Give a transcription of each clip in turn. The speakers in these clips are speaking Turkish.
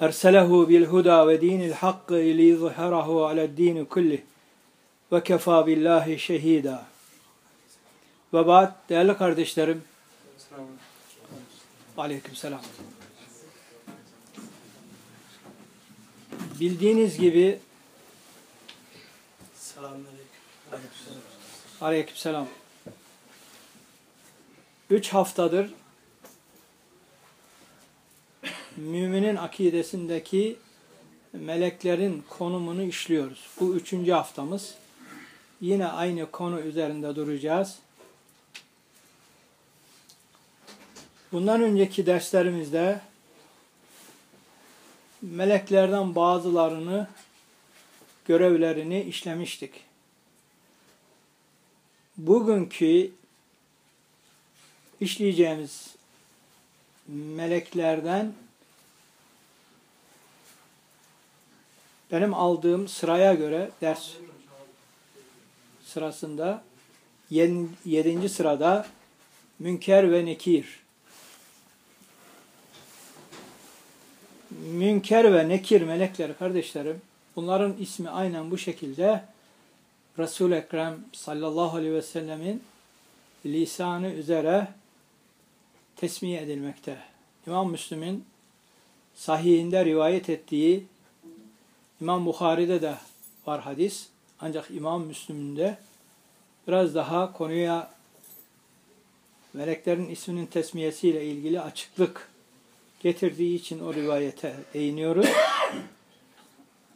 Erselehu bil huda ve dinil hakkı li yuzhirahu ale'd-din kullih. Ve kefa billahi şehida. Ve ba'd değerli kardeşlerim. Aleykümselam. Bildiğiniz gibi Aleykümselam. Üç haftadır müminin akidesindeki meleklerin konumunu işliyoruz. Bu üçüncü haftamız. Yine aynı konu üzerinde duracağız. Bundan önceki derslerimizde meleklerden bazılarını görevlerini işlemiştik. Bugünkü işleyeceğimiz meleklerden benim aldığım sıraya göre ders sırasında yedinci sırada Münker ve Nekir. Münker ve Nekir melekleri kardeşlerim bunların ismi aynen bu şekilde Resul-i Ekrem sallallahu aleyhi ve sellemin lisanı üzere tesmiye edilmekte. İmam Müslim'in sahihinde rivayet ettiği İmam Bukhari'de de var hadis. Ancak İmam Müslim'in de biraz daha konuya meleklerin isminin tesmiyesiyle ilgili açıklık getirdiği için o rivayete değiniyoruz.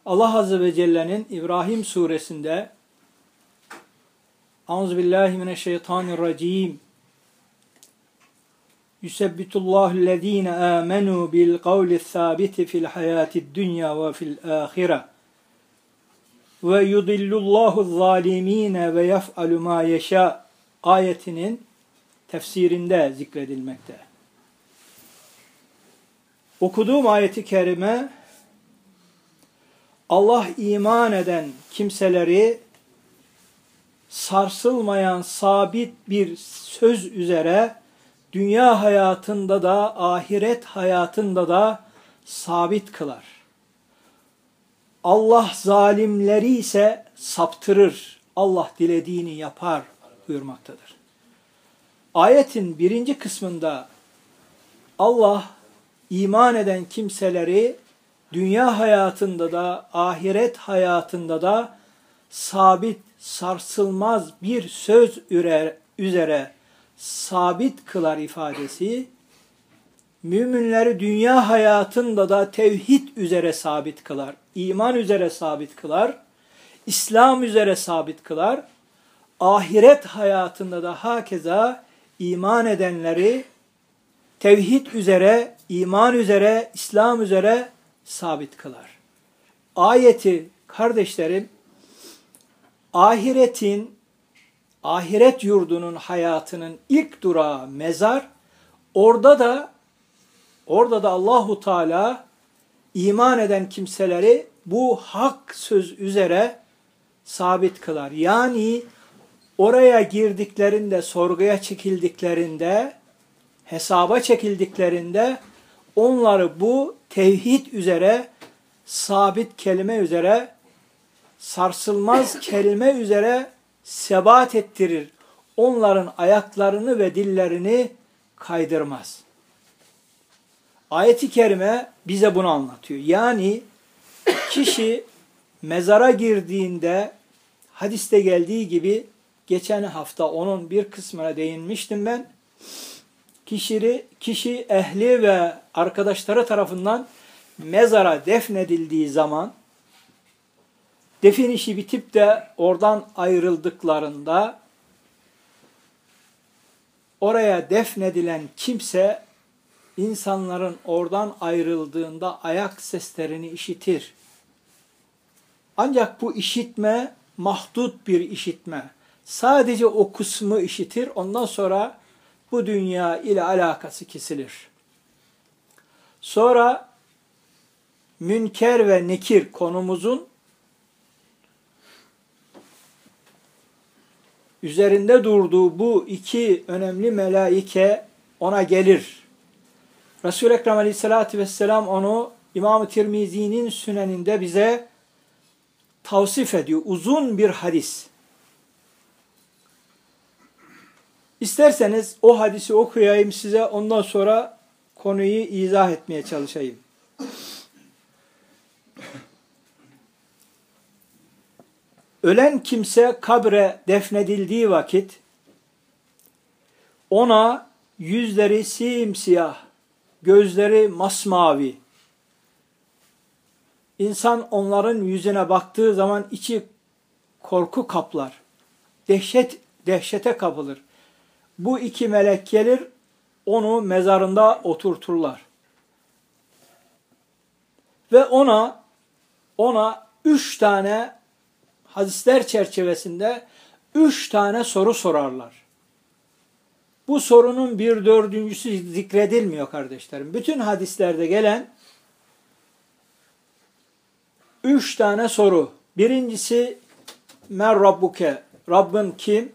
Allah Azze ve Celle'nin İbrahim suresinde Euzubillahimineşşeytanirracim Yusebbitullahu ellezine amenu bil kavli sabiti fil hayatid dünya ve fil ahire ve yudillullahu zalimine ve yef'alu ma yeşa ayetinin tefsirinde zikredilmekte. Okuduğum ayeti kerime Allah iman eden kimseleri sarsılmayan sabit bir söz üzere dünya hayatında da ahiret hayatında da sabit kılar. Allah zalimleri ise saptırır. Allah dilediğini yapar buyurmaktadır. Ayetin birinci kısmında Allah iman eden kimseleri dünya hayatında da ahiret hayatında da sabit, sarsılmaz bir söz üzere sabit kılar ifadesi, müminleri dünya hayatında da tevhid üzere sabit kılar, iman üzere sabit kılar, İslam üzere sabit kılar, ahiret hayatında da hakeza iman edenleri tevhid üzere, iman üzere, İslam üzere sabit kılar. Ayeti kardeşlerim, ahiretin ahiret yurdunun hayatının ilk durağı mezar. Orada da orada da Allahu Teala iman eden kimseleri bu hak söz üzere sabit kılar. Yani oraya girdiklerinde, sorguya çekildiklerinde, hesaba çekildiklerinde onları bu tevhid üzere, sabit kelime üzere, sarsılmaz kelime üzere sebat ettirir. Onların ayaklarını ve dillerini kaydırmaz. Ayet-i kerime bize bunu anlatıyor. Yani kişi mezara girdiğinde hadiste geldiği gibi geçen hafta onun bir kısmına değinmiştim ben. Kişi, kişi ehli ve arkadaşları tarafından mezara defnedildiği zaman defin işi bitip de oradan ayrıldıklarında oraya defnedilen kimse insanların oradan ayrıldığında ayak seslerini işitir. Ancak bu işitme mahdut bir işitme. Sadece o kısmı işitir. Ondan sonra bu dünya ile alakası kesilir. Sonra münker ve nekir konumuzun üzerinde durduğu bu iki önemli melaike ona gelir. Resul-i Ekrem aleyhissalatü vesselam onu İmam-ı Tirmizi'nin süneninde bize tavsif ediyor. Uzun bir hadis. İsterseniz o hadisi okuyayım size ondan sonra konuyu izah etmeye çalışayım. Ölen kimse kabre defnedildiği vakit ona yüzleri simsiyah, gözleri masmavi. İnsan onların yüzüne baktığı zaman içi korku kaplar. Dehşet dehşete kapılır. Bu iki melek gelir, onu mezarında oturturlar. Ve ona ona üç tane hadisler çerçevesinde üç tane soru sorarlar. Bu sorunun bir dördüncüsü zikredilmiyor kardeşlerim. Bütün hadislerde gelen üç tane soru. Birincisi mer rabbuke Rabbin kim?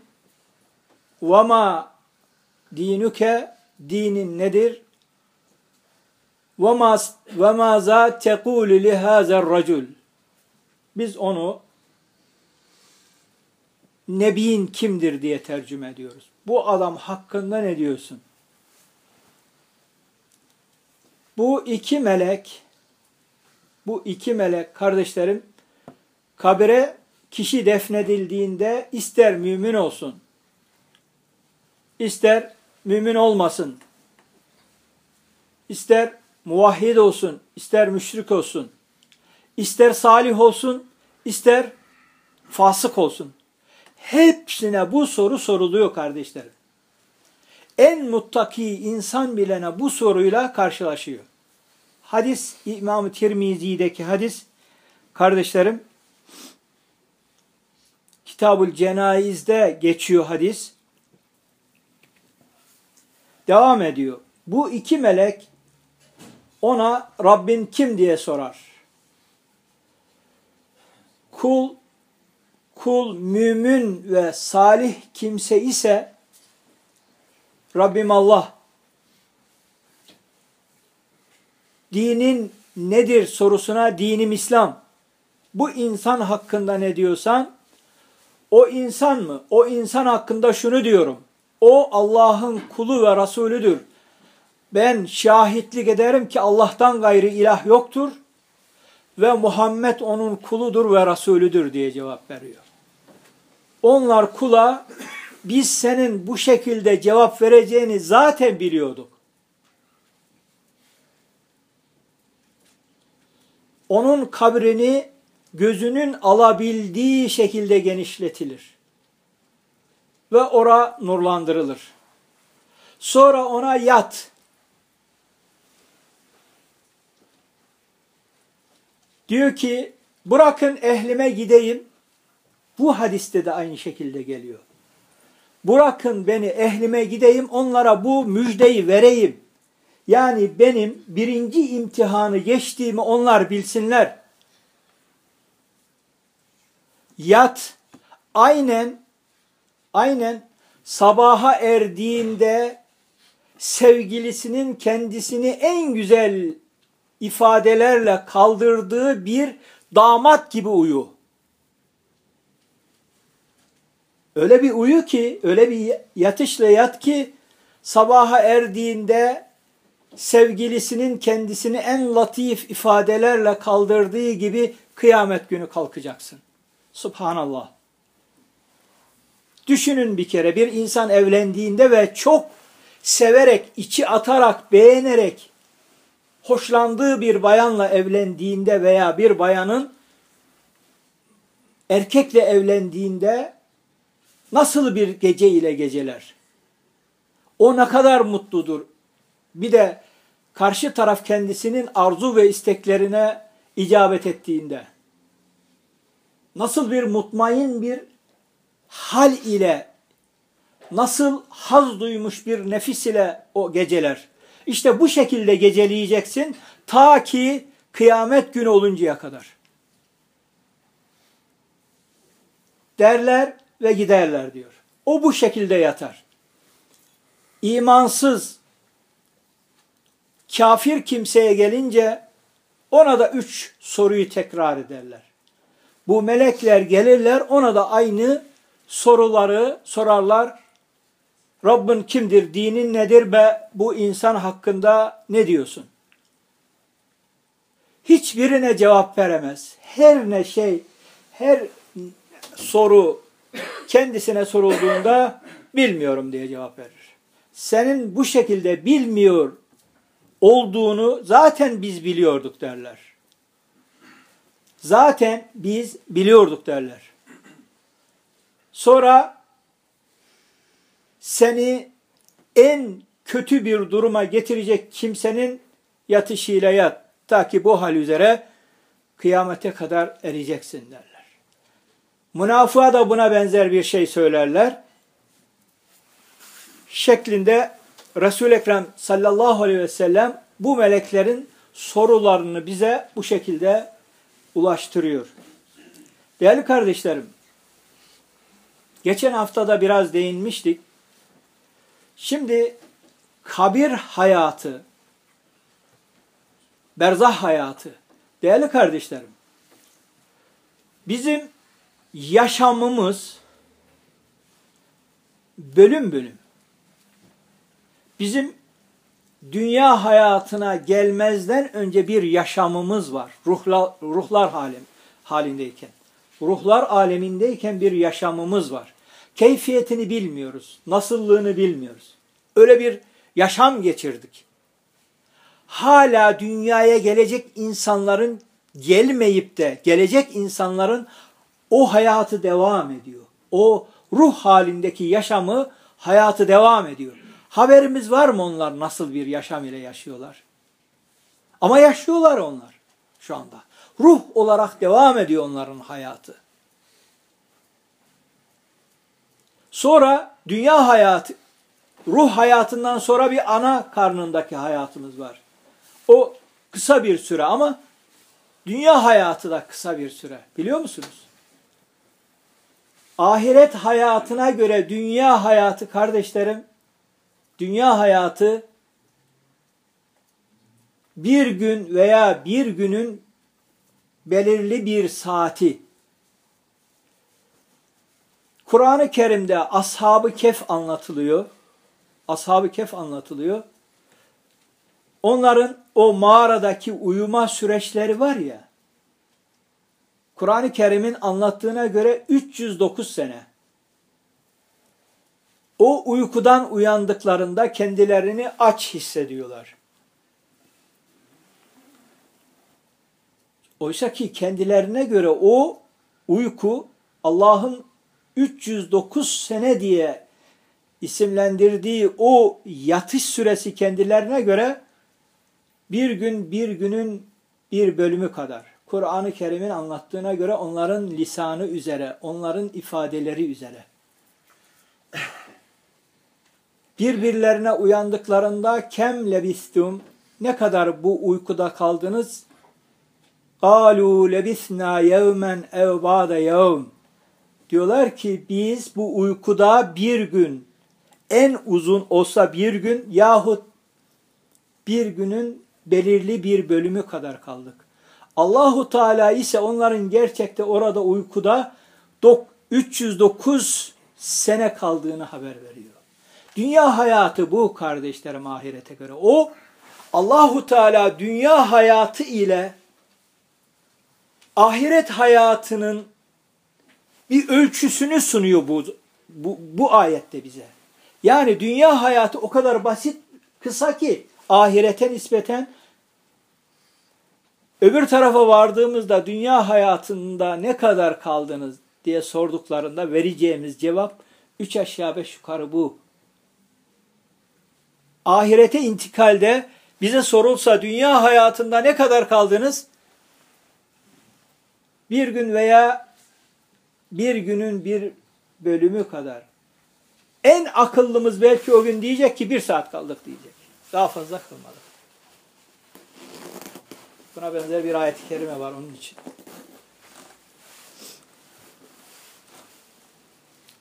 Ve ma dinuke dinin nedir? Ve ma za tekulu li racul. Biz onu Nebiin kimdir diye tercüme ediyoruz. Bu adam hakkında ne diyorsun? Bu iki melek, bu iki melek kardeşlerim, kabire kişi defnedildiğinde ister mümin olsun, ister mümin olmasın, ister muvahhid olsun, ister müşrik olsun, ister salih olsun, ister fasık olsun. Hepsine bu soru soruluyor kardeşlerim. En muttaki insan bilene bu soruyla karşılaşıyor. Hadis İmam-ı Tirmizi'deki hadis kardeşlerim Kitabul Cenayiz'de geçiyor hadis. Devam ediyor. Bu iki melek ona Rabbin kim diye sorar. Kul kul mümin ve salih kimse ise Rabbim Allah dinin nedir sorusuna dinim İslam. Bu insan hakkında ne diyorsan o insan mı? O insan hakkında şunu diyorum. O Allah'ın kulu ve Resulüdür. Ben şahitlik ederim ki Allah'tan gayrı ilah yoktur ve Muhammed onun kuludur ve Resulüdür diye cevap veriyor. Onlar kula biz senin bu şekilde cevap vereceğini zaten biliyorduk. Onun kabrini gözünün alabildiği şekilde genişletilir. Ve ora nurlandırılır. Sonra ona yat. Diyor ki bırakın ehlime gideyim bu hadiste de aynı şekilde geliyor. Bırakın beni ehlime gideyim onlara bu müjdeyi vereyim. Yani benim birinci imtihanı geçtiğimi onlar bilsinler. Yat aynen aynen sabaha erdiğinde sevgilisinin kendisini en güzel ifadelerle kaldırdığı bir damat gibi uyu. Öyle bir uyu ki, öyle bir yatışla yat ki sabaha erdiğinde sevgilisinin kendisini en latif ifadelerle kaldırdığı gibi kıyamet günü kalkacaksın. Subhanallah. Düşünün bir kere bir insan evlendiğinde ve çok severek, içi atarak, beğenerek hoşlandığı bir bayanla evlendiğinde veya bir bayanın erkekle evlendiğinde Nasıl bir gece ile geceler? O ne kadar mutludur. Bir de karşı taraf kendisinin arzu ve isteklerine icabet ettiğinde. nasıl bir mutmain bir hal ile nasıl haz duymuş bir nefis ile o geceler. İşte bu şekilde geceleyeceksin ta ki kıyamet günü oluncaya kadar. Derler ve giderler diyor. O bu şekilde yatar. İmansız, kafir kimseye gelince ona da üç soruyu tekrar ederler. Bu melekler gelirler ona da aynı soruları sorarlar. Rabbin kimdir, dinin nedir be bu insan hakkında ne diyorsun? Hiçbirine cevap veremez. Her ne şey, her soru kendisine sorulduğunda bilmiyorum diye cevap verir. Senin bu şekilde bilmiyor olduğunu zaten biz biliyorduk derler. Zaten biz biliyorduk derler. Sonra seni en kötü bir duruma getirecek kimsenin yatışıyla yat. Ta ki bu hal üzere kıyamete kadar ereceksin derler. Münafığa da buna benzer bir şey söylerler. Şeklinde resul Ekrem sallallahu aleyhi ve sellem bu meleklerin sorularını bize bu şekilde ulaştırıyor. Değerli kardeşlerim, geçen haftada biraz değinmiştik. Şimdi kabir hayatı, berzah hayatı, değerli kardeşlerim, bizim yaşamımız bölüm bölüm. Bizim dünya hayatına gelmezden önce bir yaşamımız var. Ruhlar, ruhlar halim, halindeyken. Ruhlar alemindeyken bir yaşamımız var. Keyfiyetini bilmiyoruz. Nasıllığını bilmiyoruz. Öyle bir yaşam geçirdik. Hala dünyaya gelecek insanların gelmeyip de gelecek insanların o hayatı devam ediyor. O ruh halindeki yaşamı hayatı devam ediyor. Haberimiz var mı onlar nasıl bir yaşam ile yaşıyorlar? Ama yaşıyorlar onlar şu anda. Ruh olarak devam ediyor onların hayatı. Sonra dünya hayatı, ruh hayatından sonra bir ana karnındaki hayatımız var. O kısa bir süre ama dünya hayatı da kısa bir süre. Biliyor musunuz? Ahiret hayatına göre dünya hayatı kardeşlerim dünya hayatı bir gün veya bir günün belirli bir saati. Kur'an-ı Kerim'de Ashab-ı Kef anlatılıyor. Ashab-ı Kef anlatılıyor. Onların o mağaradaki uyuma süreçleri var ya. Kur'an-ı Kerim'in anlattığına göre 309 sene. O uykudan uyandıklarında kendilerini aç hissediyorlar. Oysa ki kendilerine göre o uyku Allah'ın 309 sene diye isimlendirdiği o yatış süresi kendilerine göre bir gün bir günün bir bölümü kadar. Kur'an-ı Kerim'in anlattığına göre onların lisanı üzere, onların ifadeleri üzere birbirlerine uyandıklarında kem lebistum ne kadar bu uykuda kaldınız? Kalu lebisna yevmen ev ba'de yevm. Diyorlar ki biz bu uykuda bir gün en uzun olsa bir gün yahut bir günün belirli bir bölümü kadar kaldık. Allahu Teala ise onların gerçekte orada uykuda 309 sene kaldığını haber veriyor. Dünya hayatı bu kardeşlerim ahirete göre. O Allahu Teala dünya hayatı ile ahiret hayatının bir ölçüsünü sunuyor bu, bu, bu ayette bize. Yani dünya hayatı o kadar basit, kısa ki ahirete nispeten öbür tarafa vardığımızda dünya hayatında ne kadar kaldınız diye sorduklarında vereceğimiz cevap üç aşağı beş yukarı bu ahirete intikalde bize sorulsa dünya hayatında ne kadar kaldınız? Bir gün veya bir günün bir bölümü kadar. En akıllımız belki o gün diyecek ki bir saat kaldık diyecek. Daha fazla kılmadık. Buna benzer bir ayet-i kerime var onun için.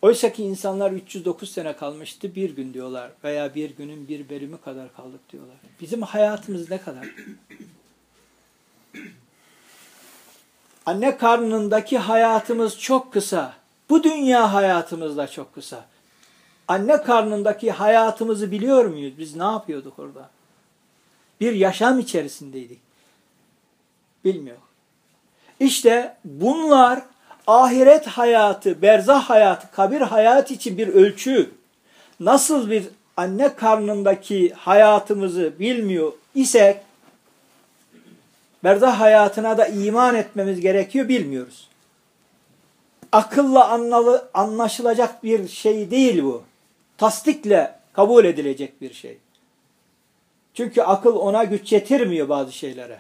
Oysa ki insanlar 309 sene kalmıştı bir gün diyorlar veya bir günün bir bölümü kadar kaldık diyorlar. Bizim hayatımız ne kadar? Anne karnındaki hayatımız çok kısa. Bu dünya hayatımız da çok kısa. Anne karnındaki hayatımızı biliyor muyuz? Biz ne yapıyorduk orada? Bir yaşam içerisindeydik. Bilmiyor. İşte bunlar ahiret hayatı, berzah hayatı, kabir hayatı için bir ölçü. Nasıl bir anne karnındaki hayatımızı bilmiyor isek, berzah hayatına da iman etmemiz gerekiyor bilmiyoruz. Akılla anlalı, anlaşılacak bir şey değil bu. Tasdikle kabul edilecek bir şey. Çünkü akıl ona güç yetirmiyor bazı şeylere.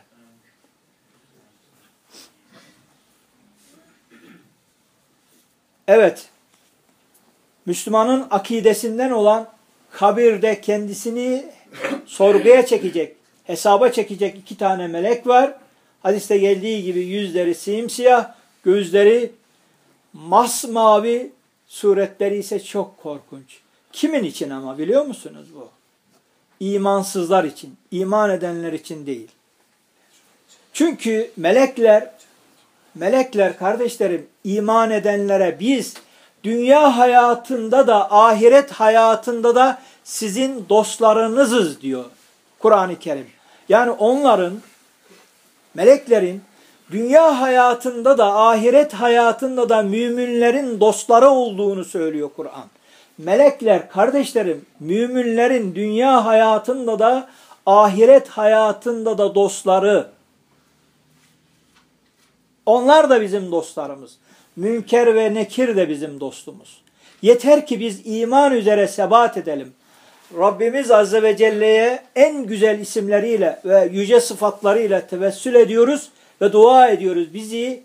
Evet, Müslümanın akidesinden olan kabirde kendisini sorguya çekecek, hesaba çekecek iki tane melek var. Hadiste geldiği gibi yüzleri simsiyah, gözleri masmavi, suretleri ise çok korkunç. Kimin için ama biliyor musunuz bu? İmansızlar için, iman edenler için değil. Çünkü melekler Melekler kardeşlerim iman edenlere biz dünya hayatında da ahiret hayatında da sizin dostlarınızız diyor Kur'an-ı Kerim. Yani onların meleklerin dünya hayatında da ahiret hayatında da müminlerin dostları olduğunu söylüyor Kur'an. Melekler kardeşlerim müminlerin dünya hayatında da ahiret hayatında da dostları. Onlar da bizim dostlarımız. Münker ve nekir de bizim dostumuz. Yeter ki biz iman üzere sebat edelim. Rabbimiz Azze ve Celle'ye en güzel isimleriyle ve yüce sıfatlarıyla tevessül ediyoruz ve dua ediyoruz. Bizi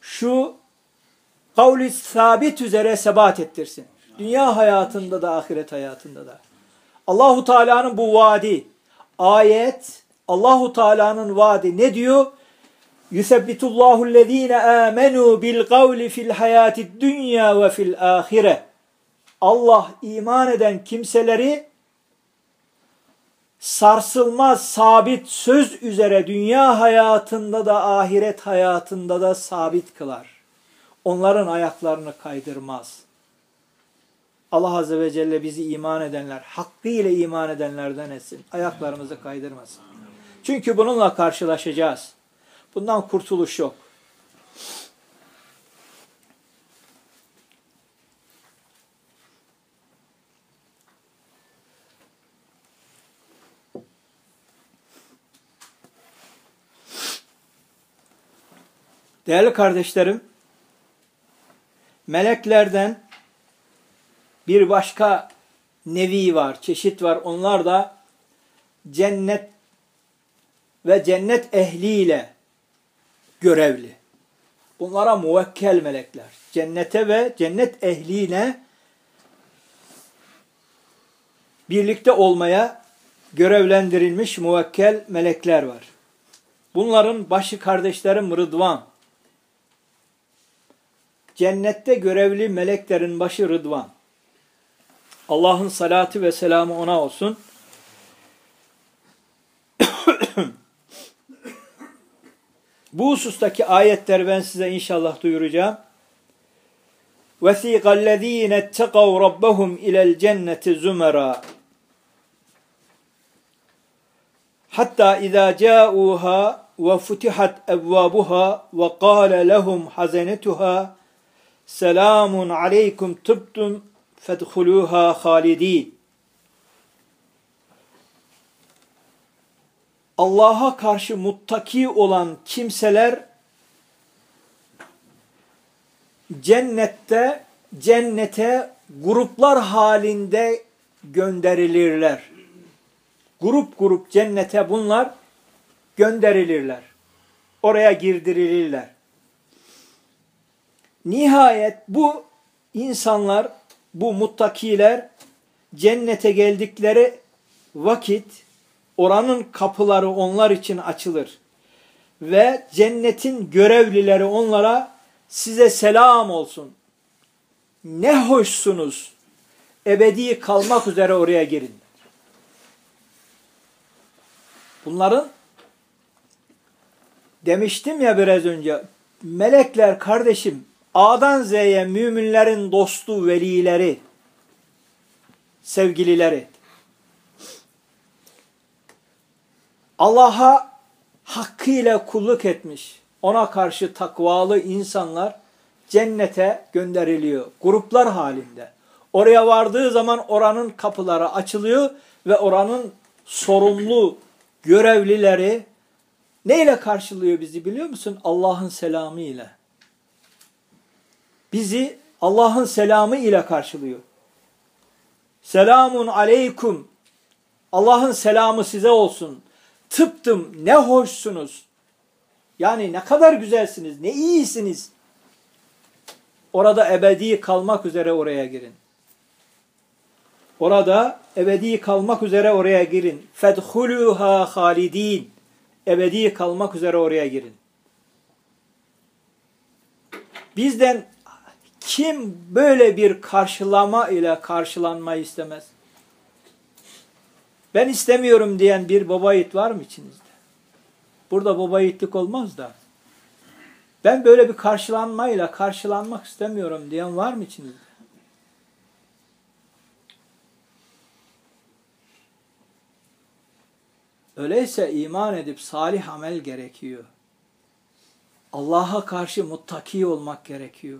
şu kavli sabit üzere sebat ettirsin. Dünya hayatında da ahiret hayatında da. Allahu Teala'nın bu vaadi, ayet, Allahu Teala'nın vaadi ne diyor? Yusebbitullahu allazine amenu bil kavli fil hayati dünya ve fil ahire. Allah iman eden kimseleri sarsılmaz sabit söz üzere dünya hayatında da ahiret hayatında da sabit kılar. Onların ayaklarını kaydırmaz. Allah Azze ve Celle bizi iman edenler, hakkıyla iman edenlerden etsin. Ayaklarımızı kaydırmasın. Çünkü bununla karşılaşacağız. Bundan kurtuluş yok. Değerli kardeşlerim, meleklerden bir başka nevi var, çeşit var. Onlar da cennet ve cennet ehliyle görevli. Bunlara muvekkel melekler. Cennete ve cennet ehliyle birlikte olmaya görevlendirilmiş muvekkel melekler var. Bunların başı kardeşlerim Rıdvan. Cennette görevli meleklerin başı Rıdvan. Allah'ın salatı ve selamı ona olsun. Bu husustaki ayetleri ben size inşallah duyuracağım. وَثِيقَ الَّذ۪ينَ اتَّقَوْ رَبَّهُمْ اِلَى الْجَنَّةِ زُمَرًا حتى إذا جاءوها وفتحت أبوابها وقال لهم حزنتها سلام عليكم تبتم فادخلوها خالدين Allah'a karşı muttaki olan kimseler cennette cennete gruplar halinde gönderilirler. Grup grup cennete bunlar gönderilirler. Oraya girdirilirler. Nihayet bu insanlar, bu muttakiler cennete geldikleri vakit oranın kapıları onlar için açılır. Ve cennetin görevlileri onlara size selam olsun. Ne hoşsunuz. Ebedi kalmak üzere oraya girin. Bunların demiştim ya biraz önce melekler kardeşim A'dan Z'ye müminlerin dostu, velileri, sevgilileri. Allah'a hakkıyla kulluk etmiş, ona karşı takvalı insanlar cennete gönderiliyor. Gruplar halinde. Oraya vardığı zaman oranın kapıları açılıyor ve oranın sorumlu görevlileri neyle karşılıyor bizi biliyor musun? Allah'ın selamı ile. Bizi Allah'ın selamı ile karşılıyor. Selamun aleykum. Allah'ın selamı size olsun. Tıptım ne hoşsunuz. Yani ne kadar güzelsiniz, ne iyisiniz. Orada ebedi kalmak üzere oraya girin. Orada ebedi kalmak üzere oraya girin. Fedhuluha halidin. Ebedi kalmak üzere oraya girin. Bizden kim böyle bir karşılama ile karşılanmayı istemez? Ben istemiyorum diyen bir baba yiğit var mı içinizde? Burada baba yiğitlik olmaz da. Ben böyle bir karşılanmayla karşılanmak istemiyorum diyen var mı içinizde? Öyleyse iman edip salih amel gerekiyor. Allah'a karşı muttaki olmak gerekiyor.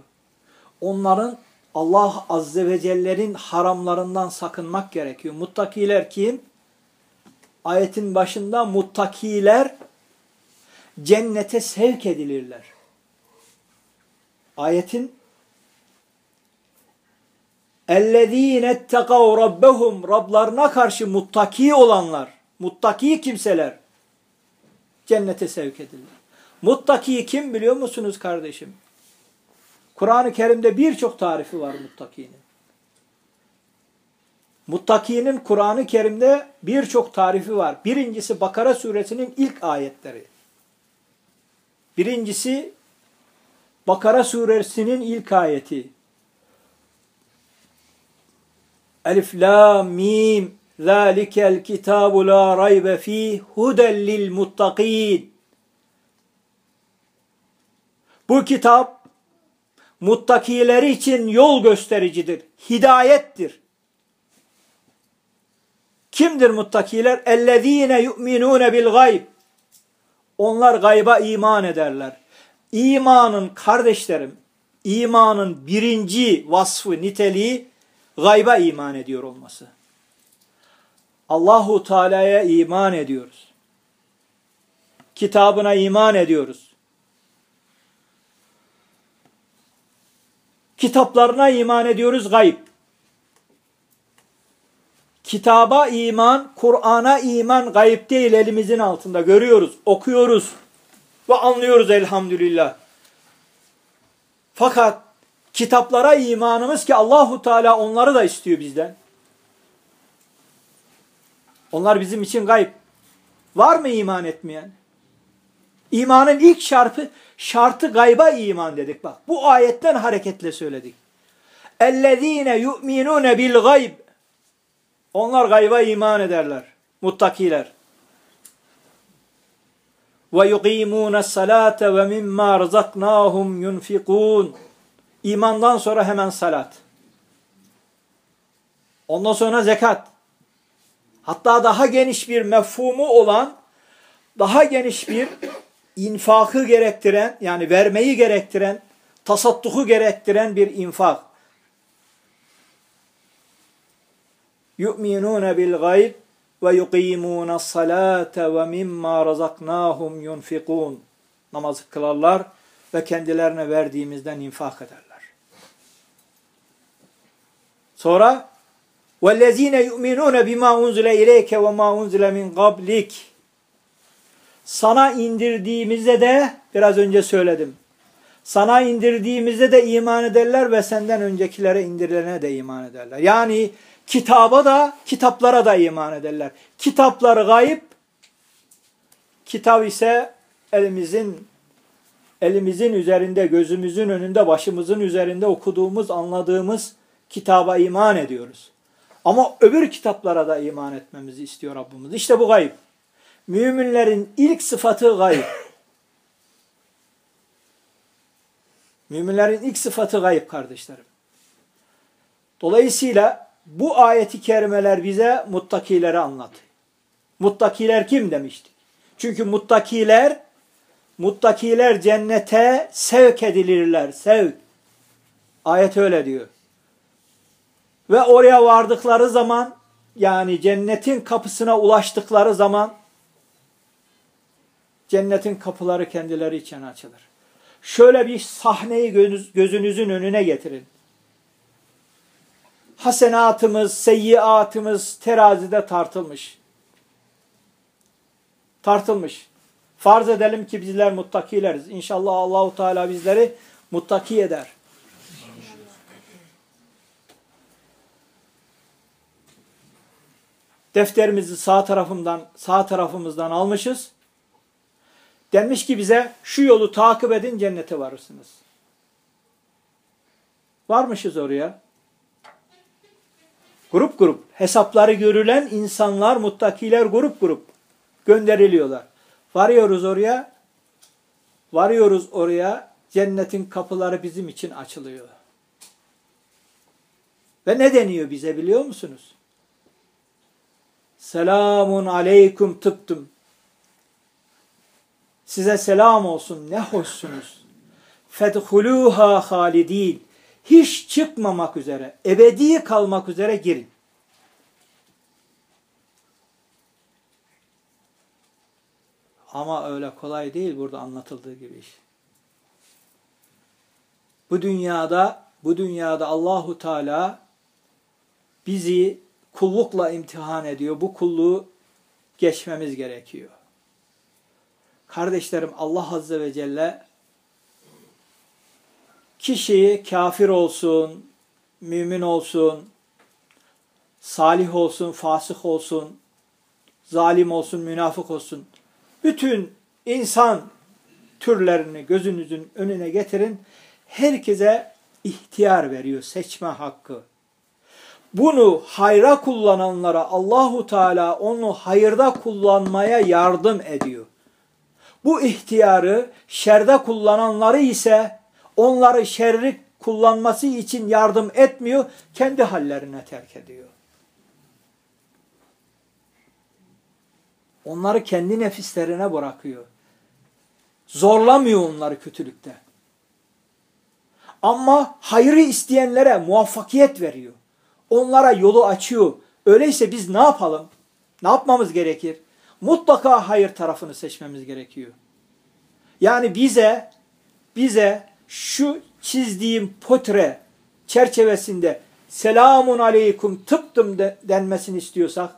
Onların Allah Azze ve Celle'nin haramlarından sakınmak gerekiyor. Muttakiler kim? Ayetin başında muttakiler cennete sevk edilirler. Ayetin اَلَّذ۪ينَ اتَّقَوْ رَبَّهُمْ Rablarına karşı muttaki olanlar, muttaki kimseler cennete sevk edilir. Muttaki kim biliyor musunuz kardeşim? Kur'an-ı Kerim'de birçok tarifi var muttakinin. Muttakinin Kur'an-ı Kerim'de birçok tarifi var. Birincisi Bakara suresinin ilk ayetleri. Birincisi Bakara suresinin ilk ayeti. Elif la mim zalikel kitabu la raybe fi huden lil muttakin. Bu kitap muttakileri için yol göstericidir, hidayettir. Kimdir muttakiler? Ellezine yu'minune bil gayb. Onlar gayba iman ederler. İmanın kardeşlerim, imanın birinci vasfı, niteliği gayba iman ediyor olması. Allahu Teala'ya iman ediyoruz. Kitabına iman ediyoruz. Kitaplarına iman ediyoruz gayb. Kitaba iman, Kur'an'a iman gayip değil elimizin altında. Görüyoruz, okuyoruz ve anlıyoruz elhamdülillah. Fakat kitaplara imanımız ki Allahu Teala onları da istiyor bizden. Onlar bizim için gayip. Var mı iman etmeyen? İmanın ilk şartı şartı gayba iman dedik bak. Bu ayetten hareketle söyledik. Ellezine yu'minune bil gayb onlar gayba iman ederler. Muttakiler. Ve yuqimûne salate ve mimmâ rızaknâhum yunfikûn. İmandan sonra hemen salat. Ondan sonra zekat. Hatta daha geniş bir mefhumu olan, daha geniş bir infakı gerektiren, yani vermeyi gerektiren, tasattuku gerektiren bir infak. Yu'minun bil gayb ve yuqimuna salate ve mimma razaknahum yunfikun. Namaz kılarlar ve kendilerine verdiğimizden infak ederler. Sonra وَالَّذ۪ينَ يُؤْمِنُونَ بِمَا اُنْزِلَ اِلَيْكَ وَمَا اُنْزِلَ مِنْ قَبْلِكَ sana indirdiğimizde de biraz önce söyledim. Sana indirdiğimizde de iman ederler ve senden öncekilere indirilene de iman ederler. Yani kitaba da kitaplara da iman ederler. Kitaplar gayip, kitap ise elimizin elimizin üzerinde, gözümüzün önünde, başımızın üzerinde okuduğumuz, anladığımız kitaba iman ediyoruz. Ama öbür kitaplara da iman etmemizi istiyor Rabbimiz. İşte bu gayb. Müminlerin ilk sıfatı gayb. Müminlerin ilk sıfatı gayb kardeşlerim. Dolayısıyla bu ayeti kerimeler bize muttakileri anlatıyor. Muttakiler kim demiştik? Çünkü muttakiler muttakiler cennete sevk edilirler. Sevk. Ayet öyle diyor. Ve oraya vardıkları zaman yani cennetin kapısına ulaştıkları zaman cennetin kapıları kendileri için açılır. Şöyle bir sahneyi gözünüzün önüne getirin. Hasenatımız, seyyiatımız terazide tartılmış. Tartılmış. Farz edelim ki bizler muttakileriz. İnşallah Allahu Teala bizleri muttaki eder. Defterimizi sağ tarafımdan sağ tarafımızdan almışız. Denmiş ki bize şu yolu takip edin cennete varırsınız. Varmışız oraya. Grup grup hesapları görülen insanlar, muttakiler grup grup gönderiliyorlar. Varıyoruz oraya. Varıyoruz oraya. Cennetin kapıları bizim için açılıyor. Ve ne deniyor bize biliyor musunuz? Selamun aleyküm tıptım. Size selam olsun ne hoşsunuz. Fedhuluha halidin. Hiç çıkmamak üzere, ebedi kalmak üzere girin. Ama öyle kolay değil burada anlatıldığı gibi iş. Bu dünyada bu dünyada Allahu Teala bizi kullukla imtihan ediyor. Bu kulluğu geçmemiz gerekiyor. Kardeşlerim Allah Azze ve Celle kişi kafir olsun, mümin olsun, salih olsun, fasık olsun, zalim olsun, münafık olsun bütün insan türlerini gözünüzün önüne getirin. Herkese ihtiyar veriyor, seçme hakkı. Bunu hayra kullananlara Allahu Teala onu hayırda kullanmaya yardım ediyor. Bu ihtiyarı şerde kullananları ise onları şerri kullanması için yardım etmiyor, kendi hallerine terk ediyor. Onları kendi nefislerine bırakıyor. Zorlamıyor onları kötülükte. Ama hayrı isteyenlere muvaffakiyet veriyor. Onlara yolu açıyor. Öyleyse biz ne yapalım? Ne yapmamız gerekir? Mutlaka hayır tarafını seçmemiz gerekiyor. Yani bize bize şu çizdiğim potre çerçevesinde selamun aleyküm tıptım de, denmesini istiyorsak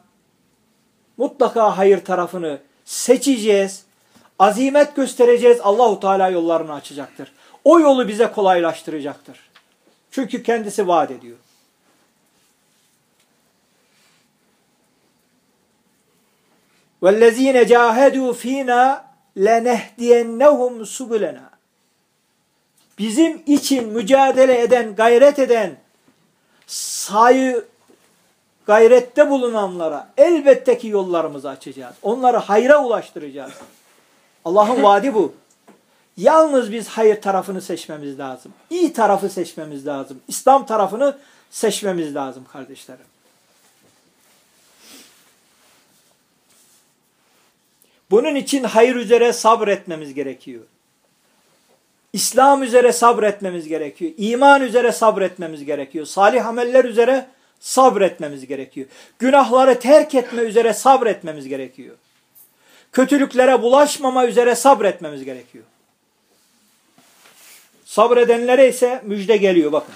mutlaka hayır tarafını seçeceğiz. Azimet göstereceğiz. Allahu Teala yollarını açacaktır. O yolu bize kolaylaştıracaktır. Çünkü kendisi vaat ediyor. وَالَّذ۪ينَ جَاهَدُوا ف۪ينَا لَنَهْدِيَنَّهُمْ سُبُلَنَا Bizim için mücadele eden, gayret eden, sayı gayrette bulunanlara elbette ki yollarımızı açacağız. Onları hayra ulaştıracağız. Allah'ın vaadi bu. Yalnız biz hayır tarafını seçmemiz lazım. İyi tarafı seçmemiz lazım. İslam tarafını seçmemiz lazım kardeşlerim. Bunun için hayır üzere sabretmemiz gerekiyor. İslam üzere sabretmemiz gerekiyor. İman üzere sabretmemiz gerekiyor. Salih ameller üzere sabretmemiz gerekiyor. Günahları terk etme üzere sabretmemiz gerekiyor. Kötülüklere bulaşmama üzere sabretmemiz gerekiyor. Sabredenlere ise müjde geliyor bakın.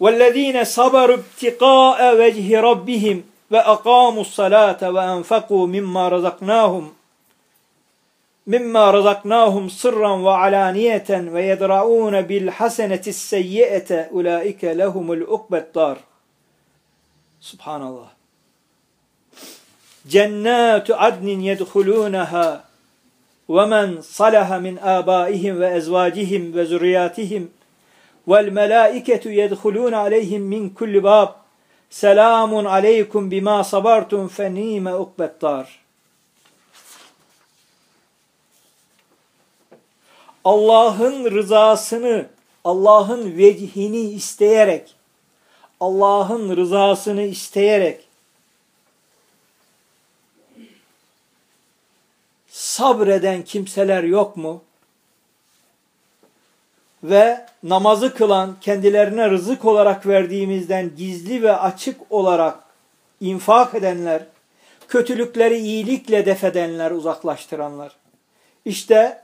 وَالَّذ۪ينَ صَبَرُوا ابْتِقَاءَ وَجْهِ رَبِّهِمْ ve aqamus salate ve enfeku mimma razaknahum sırran ve alaniyeten ve yedraun bil hasenetis seyyi'ete ulaike lehumul ukbet dar. Subhanallah. Cennatu adnin yedhulunaha ve men salaha min abaihim ve ezvacihim ve zurriyatihim vel melaiketu yedhulun aleyhim min kulli bab selamun aleykum bima sabartum fe nime ukbet Allah'ın rızasını, Allah'ın vecihini isteyerek, Allah'ın rızasını isteyerek sabreden kimseler yok mu? Ve namazı kılan, kendilerine rızık olarak verdiğimizden gizli ve açık olarak infak edenler, kötülükleri iyilikle defedenler, uzaklaştıranlar. İşte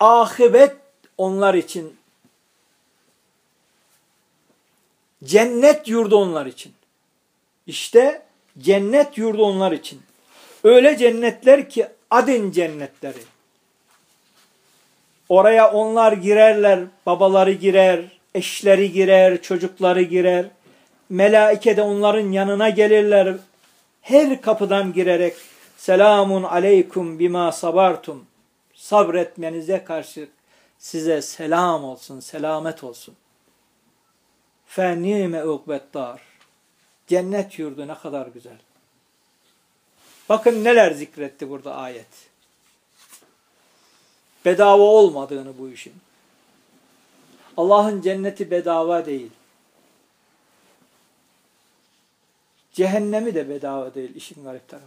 ahibet onlar için. Cennet yurdu onlar için. İşte cennet yurdu onlar için. Öyle cennetler ki adın cennetleri. Oraya onlar girerler, babaları girer, eşleri girer, çocukları girer. Melaike de onların yanına gelirler. Her kapıdan girerek selamun aleykum bima sabartum sabretmenize karşı size selam olsun, selamet olsun. Fenime ukbettar. Cennet yurdu ne kadar güzel. Bakın neler zikretti burada ayet. Bedava olmadığını bu işin. Allah'ın cenneti bedava değil. Cehennemi de bedava değil işin garip tarafı.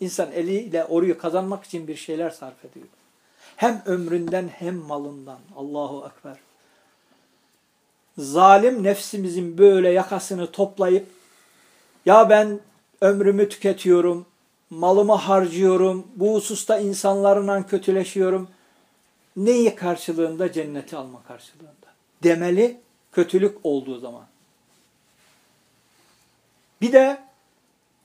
İnsan eliyle orayı kazanmak için bir şeyler sarf ediyor. Hem ömründen hem malından. Allahu Ekber. Zalim nefsimizin böyle yakasını toplayıp ya ben ömrümü tüketiyorum, malımı harcıyorum, bu hususta insanlarla kötüleşiyorum. Neyi karşılığında? Cenneti alma karşılığında. Demeli kötülük olduğu zaman. Bir de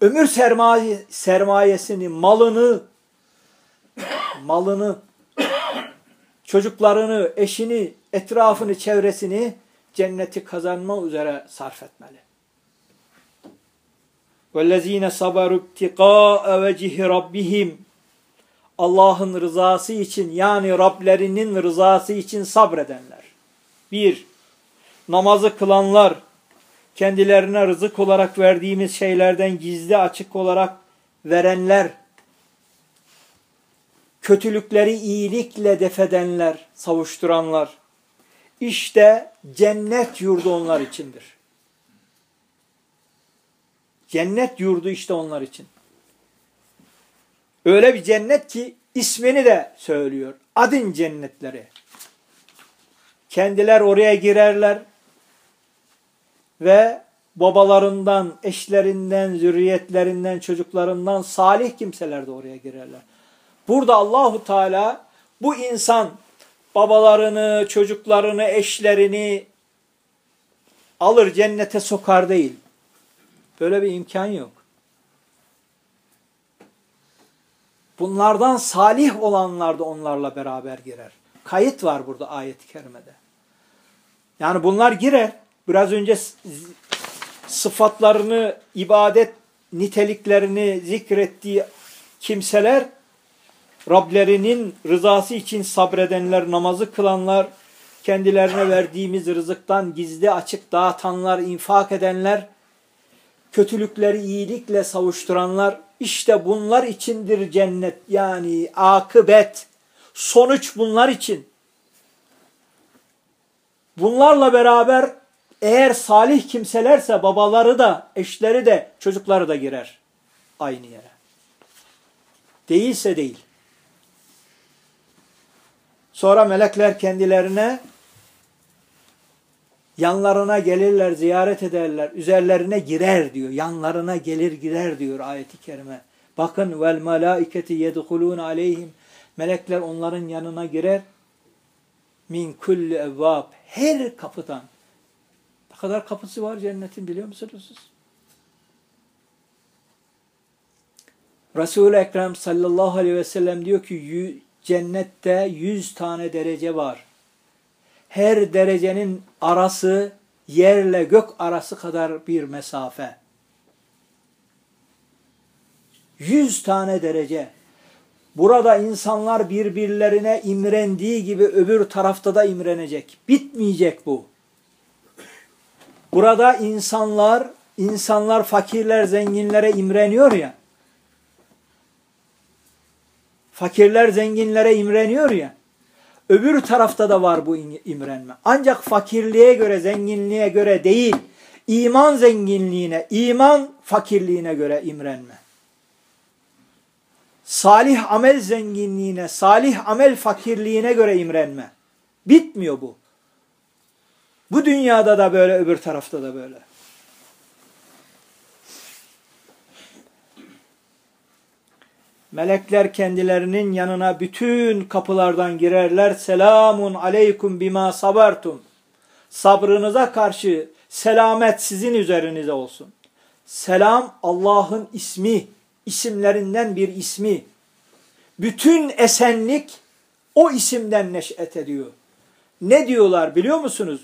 ömür sermaye, sermayesini, malını, malını çocuklarını, eşini, etrafını, çevresini cenneti kazanma üzere sarf etmeli. وَالَّذ۪ينَ صَبَرُوا ابْتِقَاءَ وَجِهِ رَبِّهِمْ Allah'ın rızası için yani Rablerinin rızası için sabredenler. Bir, namazı kılanlar, kendilerine rızık olarak verdiğimiz şeylerden gizli açık olarak verenler, kötülükleri iyilikle defedenler, savuşturanlar. İşte cennet yurdu onlar içindir. Cennet yurdu işte onlar için. Öyle bir cennet ki ismini de söylüyor. Adın cennetleri. Kendiler oraya girerler ve babalarından, eşlerinden, zürriyetlerinden, çocuklarından salih kimseler de oraya girerler. Burada Allahu Teala bu insan babalarını, çocuklarını, eşlerini alır cennete sokar değil. Böyle bir imkan yok. Bunlardan salih olanlar da onlarla beraber girer. Kayıt var burada ayet-i kerimede. Yani bunlar girer. Biraz önce sıfatlarını, ibadet niteliklerini zikrettiği kimseler Rablerinin rızası için sabredenler, namazı kılanlar, kendilerine verdiğimiz rızıktan gizli açık dağıtanlar, infak edenler, kötülükleri iyilikle savuşturanlar, işte bunlar içindir cennet. Yani akıbet, sonuç bunlar için. Bunlarla beraber eğer salih kimselerse babaları da, eşleri de, çocukları da girer aynı yere. Değilse değil. Sonra melekler kendilerine yanlarına gelirler, ziyaret ederler, üzerlerine girer diyor. Yanlarına gelir girer diyor ayeti kerime. Bakın vel malaiketi yedhulun aleyhim. Melekler onların yanına girer. Min kulli evvab. Her kapıdan. Ne kadar kapısı var cennetin biliyor musunuz Resul-i Ekrem sallallahu aleyhi ve sellem diyor ki Cennette yüz tane derece var. Her derecenin arası yerle gök arası kadar bir mesafe. Yüz tane derece. Burada insanlar birbirlerine imrendiği gibi öbür tarafta da imrenecek. Bitmeyecek bu. Burada insanlar, insanlar fakirler zenginlere imreniyor ya. Fakirler zenginlere imreniyor ya. Öbür tarafta da var bu imrenme. Ancak fakirliğe göre, zenginliğe göre değil, iman zenginliğine, iman fakirliğine göre imrenme. Salih amel zenginliğine, salih amel fakirliğine göre imrenme. Bitmiyor bu. Bu dünyada da böyle, öbür tarafta da böyle. Melekler kendilerinin yanına bütün kapılardan girerler. Selamun aleykum bima sabertum. Sabrınıza karşı selamet sizin üzerinize olsun. Selam Allah'ın ismi, isimlerinden bir ismi. Bütün esenlik o isimden neşet ediyor. Ne diyorlar biliyor musunuz?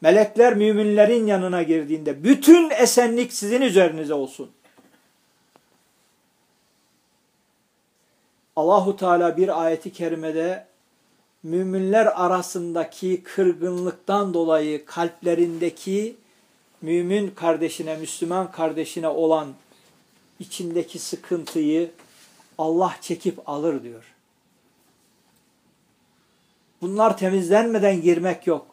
Melekler müminlerin yanına girdiğinde bütün esenlik sizin üzerinize olsun. Allahu Teala bir ayeti kerimede müminler arasındaki kırgınlıktan dolayı kalplerindeki mümin kardeşine, Müslüman kardeşine olan içindeki sıkıntıyı Allah çekip alır diyor. Bunlar temizlenmeden girmek yok.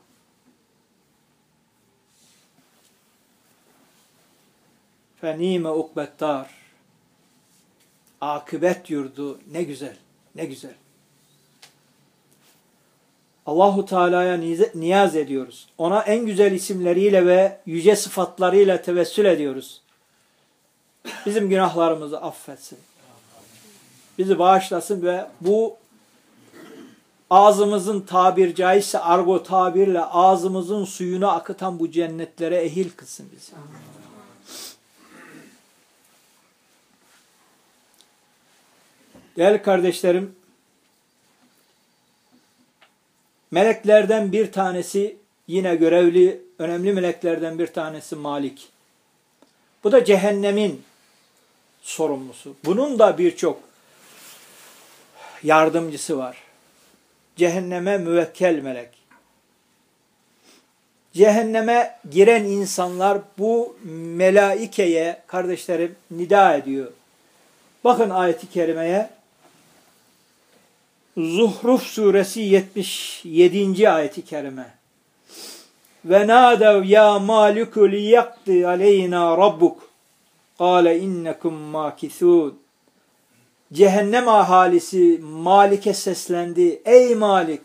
Fenime ukbettar. Akıbet yurdu ne güzel, ne güzel. Allahu Teala'ya niyaz ediyoruz. Ona en güzel isimleriyle ve yüce sıfatlarıyla tevessül ediyoruz. Bizim günahlarımızı affetsin. Bizi bağışlasın ve bu ağzımızın tabir caizse argo tabirle ağzımızın suyunu akıtan bu cennetlere ehil kılsın bizi. Değerli kardeşlerim, meleklerden bir tanesi yine görevli, önemli meleklerden bir tanesi Malik. Bu da cehennemin sorumlusu. Bunun da birçok yardımcısı var. Cehenneme müvekkel melek. Cehenneme giren insanlar bu melaikeye kardeşlerim nida ediyor. Bakın ayeti kerimeye Zuhruf suresi 77. ayeti kerime. Ve nâdev ya maliku liyakdi aleyna rabbuk. Kale innekum makithun. Cehennem ahalisi Malik'e seslendi. Ey Malik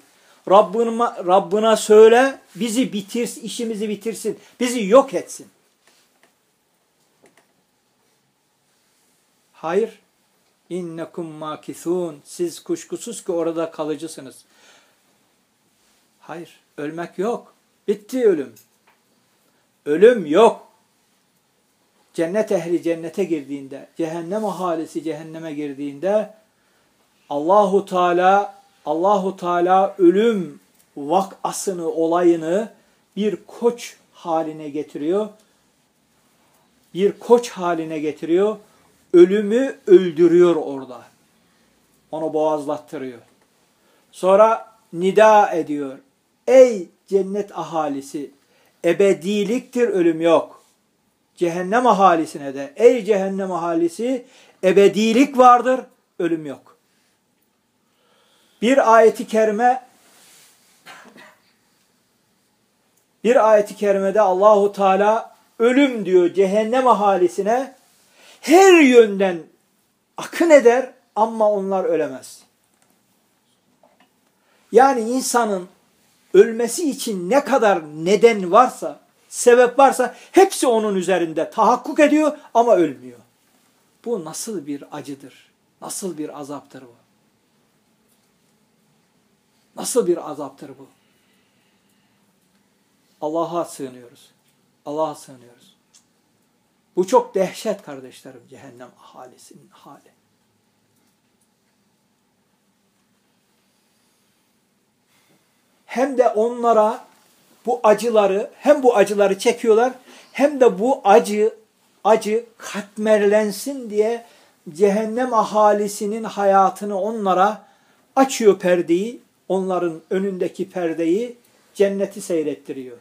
Rabbına, Rabbına söyle bizi bitirsin, işimizi bitirsin. Bizi yok etsin. Hayır. İnnekum makithun. Siz kuşkusuz ki orada kalıcısınız. Hayır, ölmek yok. Bitti ölüm. Ölüm yok. Cennet ehli cennete girdiğinde, cehennem ahalisi cehenneme girdiğinde Allahu Teala Allahu Teala ölüm vakasını, olayını bir koç haline getiriyor. Bir koç haline getiriyor ölümü öldürüyor orada. Onu boğazlattırıyor. Sonra nida ediyor. Ey cennet ahalisi ebediliktir ölüm yok. Cehennem ahalisine de ey cehennem ahalisi ebedilik vardır ölüm yok. Bir ayeti kerime bir ayeti kerimede Allahu Teala ölüm diyor cehennem ahalisine her yönden akın eder ama onlar ölemez. Yani insanın ölmesi için ne kadar neden varsa, sebep varsa hepsi onun üzerinde tahakkuk ediyor ama ölmüyor. Bu nasıl bir acıdır? Nasıl bir azaptır bu? Nasıl bir azaptır bu? Allah'a sığınıyoruz. Allah'a sığınıyoruz. Bu çok dehşet kardeşlerim cehennem ahalisinin hali. Hem de onlara bu acıları hem bu acıları çekiyorlar hem de bu acı acı katmerlensin diye cehennem ahalisinin hayatını onlara açıyor perdeyi, onların önündeki perdeyi cenneti seyrettiriyor.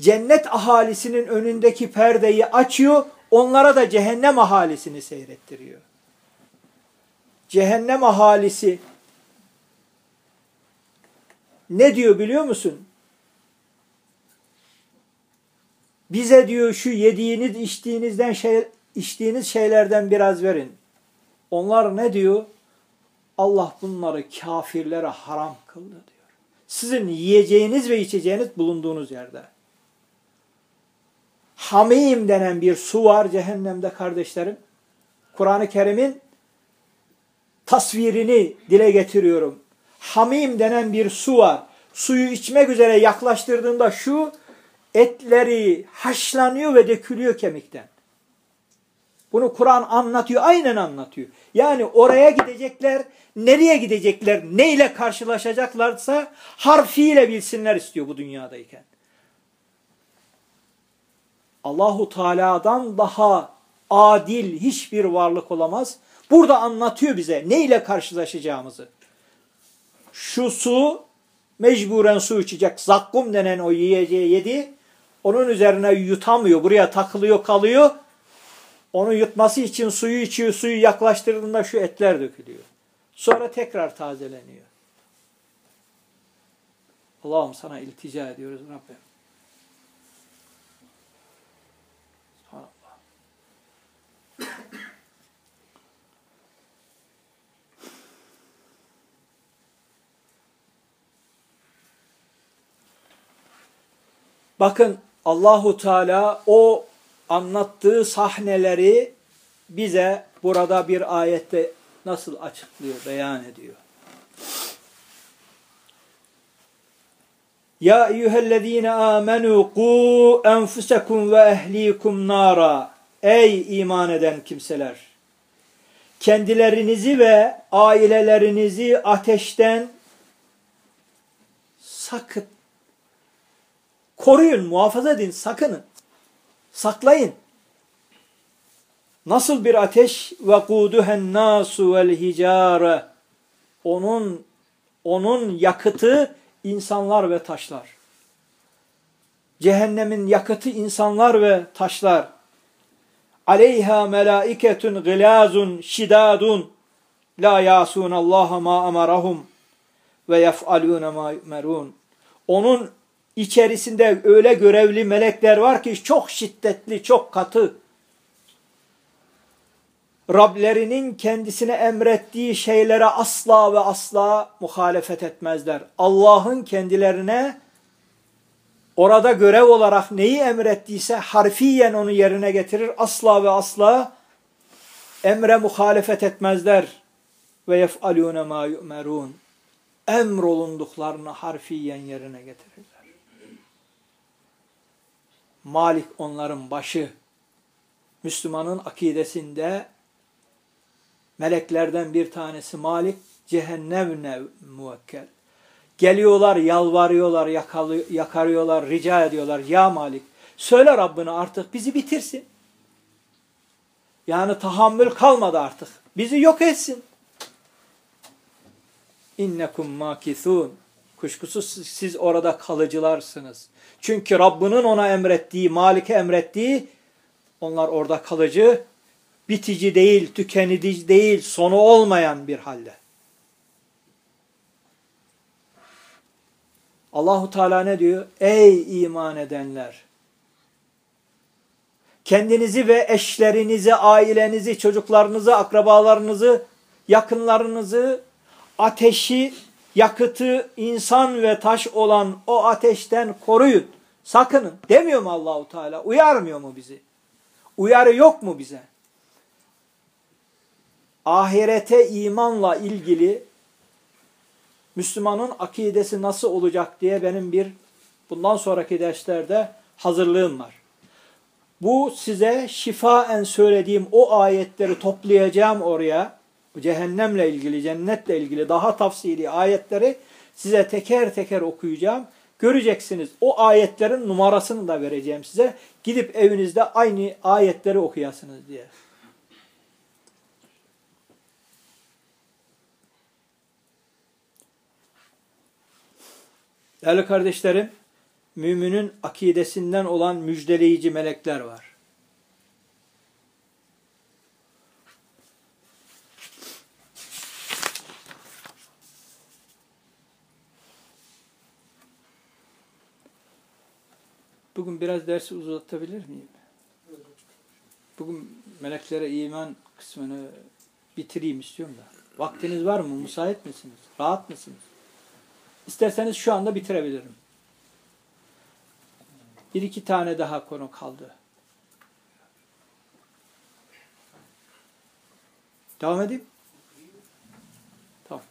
Cennet ahalisinin önündeki perdeyi açıyor, onlara da cehennem ahalisini seyrettiriyor. Cehennem ahalisi ne diyor biliyor musun? Bize diyor şu yediğiniz içtiğinizden şey, içtiğiniz şeylerden biraz verin. Onlar ne diyor? Allah bunları kafirlere haram kıldı diyor. Sizin yiyeceğiniz ve içeceğiniz bulunduğunuz yerde. Hamim denen bir su var cehennemde kardeşlerim. Kur'an-ı Kerim'in tasvirini dile getiriyorum. Hamim denen bir su var. Suyu içmek üzere yaklaştırdığında şu etleri haşlanıyor ve dökülüyor kemikten. Bunu Kur'an anlatıyor, aynen anlatıyor. Yani oraya gidecekler, nereye gidecekler, neyle karşılaşacaklarsa harfiyle bilsinler istiyor bu dünyadayken. Allahu Teala'dan daha adil hiçbir varlık olamaz. Burada anlatıyor bize neyle karşılaşacağımızı. Şu su mecburen su içecek. Zakkum denen o yiyeceği yedi. Onun üzerine yutamıyor. Buraya takılıyor kalıyor. Onu yutması için suyu içiyor. Suyu yaklaştırdığında şu etler dökülüyor. Sonra tekrar tazeleniyor. Allah'ım sana iltica ediyoruz Rabbim. Bakın Allahu Teala o anlattığı sahneleri bize burada bir ayette nasıl açıklıyor, beyan ediyor. Ya eyyühellezine amenu ku enfusekum ve ehlikum nara. Ey iman eden kimseler! Kendilerinizi ve ailelerinizi ateşten sakın koruyun, muhafaza edin, sakının. Saklayın. Nasıl bir ateş kuduhen nasu hicare onun onun yakıtı insanlar ve taşlar. Cehennemin yakıtı insanlar ve taşlar. Aleyha melaiketun gılazun şidadun la yasun Allah ma amarahum ve yef'alun ma yu'merun. Onun içerisinde öyle görevli melekler var ki çok şiddetli, çok katı. Rablerinin kendisine emrettiği şeylere asla ve asla muhalefet etmezler. Allah'ın kendilerine orada görev olarak neyi emrettiyse harfiyen onu yerine getirir. Asla ve asla emre muhalefet etmezler. Ve yef'alûne mâ yu'merûn. Emrolunduklarını harfiyen yerine getirirler. Malik onların başı. Müslümanın akidesinde meleklerden bir tanesi Malik cehennemle muvekkel. Geliyorlar, yalvarıyorlar, yakarıyorlar, rica ediyorlar. Ya Malik söyle Rabbine artık bizi bitirsin. Yani tahammül kalmadı artık. Bizi yok etsin. İnnekum makithun. Kuşkusuz siz orada kalıcılarsınız. Çünkü Rabbinin ona emrettiği, Malik'e emrettiği onlar orada kalıcı, bitici değil, tükenici değil, sonu olmayan bir halde. Allahu Teala ne diyor? Ey iman edenler! Kendinizi ve eşlerinizi, ailenizi, çocuklarınızı, akrabalarınızı, yakınlarınızı ateşi yakıtı insan ve taş olan o ateşten koruyun. Sakının demiyor mu Allahu Teala? Uyarmıyor mu bizi? Uyarı yok mu bize? Ahirete imanla ilgili Müslümanın akidesi nasıl olacak diye benim bir bundan sonraki derslerde hazırlığım var. Bu size şifaen söylediğim o ayetleri toplayacağım oraya cehennemle ilgili, cennetle ilgili daha tafsili ayetleri size teker teker okuyacağım. Göreceksiniz. O ayetlerin numarasını da vereceğim size. Gidip evinizde aynı ayetleri okuyasınız diye. Değerli kardeşlerim, müminin akidesinden olan müjdeleyici melekler var. Bugün biraz dersi uzatabilir miyim? Bugün meleklere iman kısmını bitireyim istiyorum da. Vaktiniz var mı? Müsait misiniz? Rahat mısınız? İsterseniz şu anda bitirebilirim. Bir iki tane daha konu kaldı. Devam edeyim. Tamam.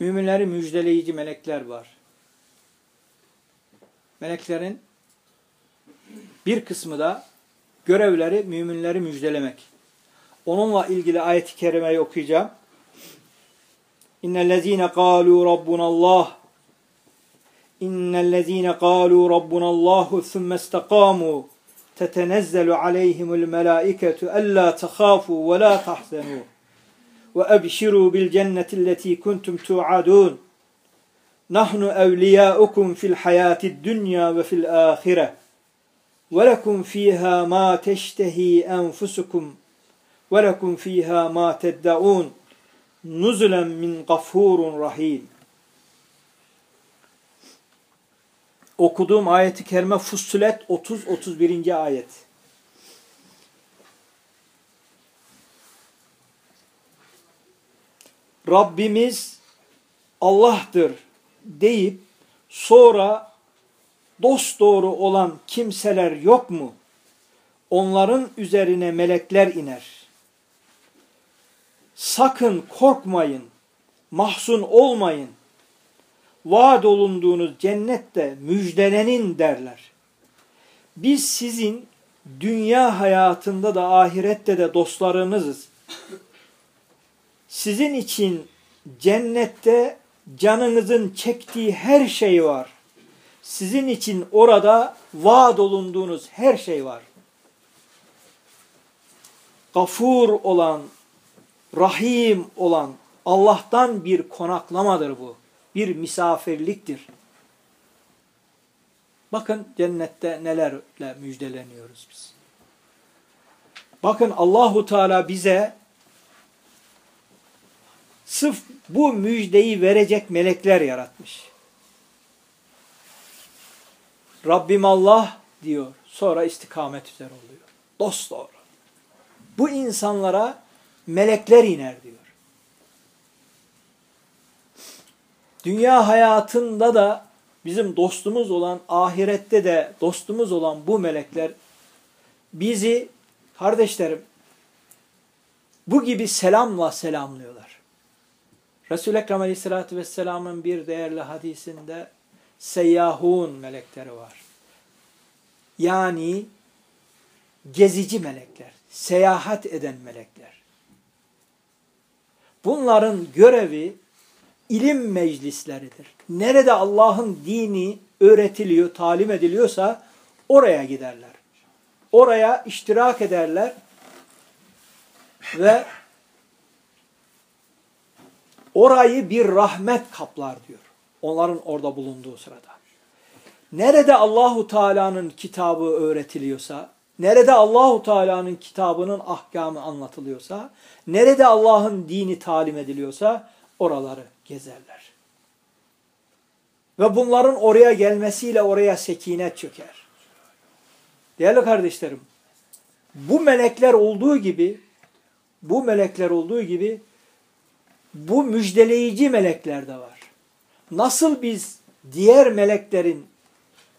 Müminleri müjdeleyici melekler var. Meleklerin bir kısmı da görevleri müminleri müjdelemek. Onunla ilgili ayet-i kerimeyi okuyacağım. İnnellezîne kâlû rabbunallah. İnnellezîne kâlû rabbunallahu thumme istekâmû tetenezzelu aleyhimul melâiketu ellâ tehâfû ve lâ tahzenû ve ebşirû bil cennetilleti kuntum tu'adûn. Nahnu evliyâukum fil hayâtid dünya ve وَلَكُمْ ف۪يهَا مَا تَشْتَه۪ي أَنْفُسُكُمْ وَلَكُمْ ف۪يهَا مَا تَدَّعُونَ نُزُلًا مِنْ غَفُورٌ rahim. Okuduğum ayeti kerime Fussilet 30-31. ayet. Rabbimiz Allah'tır deyip sonra dost doğru olan kimseler yok mu? Onların üzerine melekler iner. Sakın korkmayın, mahzun olmayın. Vaad olunduğunuz cennette müjdelenin derler. Biz sizin dünya hayatında da ahirette de dostlarınızız. Sizin için cennette canınızın çektiği her şey var sizin için orada vaad olunduğunuz her şey var. Gafur olan, rahim olan Allah'tan bir konaklamadır bu. Bir misafirliktir. Bakın cennette nelerle müjdeleniyoruz biz. Bakın Allahu Teala bize sırf bu müjdeyi verecek melekler yaratmış. Rabbim Allah diyor. Sonra istikamet üzere oluyor. Dost doğru. Bu insanlara melekler iner diyor. Dünya hayatında da bizim dostumuz olan, ahirette de dostumuz olan bu melekler bizi kardeşlerim bu gibi selamla selamlıyorlar. Resul-i Ekrem Aleyhisselatü Vesselam'ın bir değerli hadisinde seyyahun melekleri var. Yani gezici melekler, seyahat eden melekler. Bunların görevi ilim meclisleridir. Nerede Allah'ın dini öğretiliyor, talim ediliyorsa oraya giderler. Oraya iştirak ederler ve orayı bir rahmet kaplar diyor. Onların orada bulunduğu sırada. Nerede Allahu Teala'nın kitabı öğretiliyorsa, nerede Allahu Teala'nın kitabının ahkamı anlatılıyorsa, nerede Allah'ın dini talim ediliyorsa oraları gezerler. Ve bunların oraya gelmesiyle oraya sekinet çöker. Değerli kardeşlerim, bu melekler olduğu gibi, bu melekler olduğu gibi, bu müjdeleyici melekler de var. Nasıl biz diğer meleklerin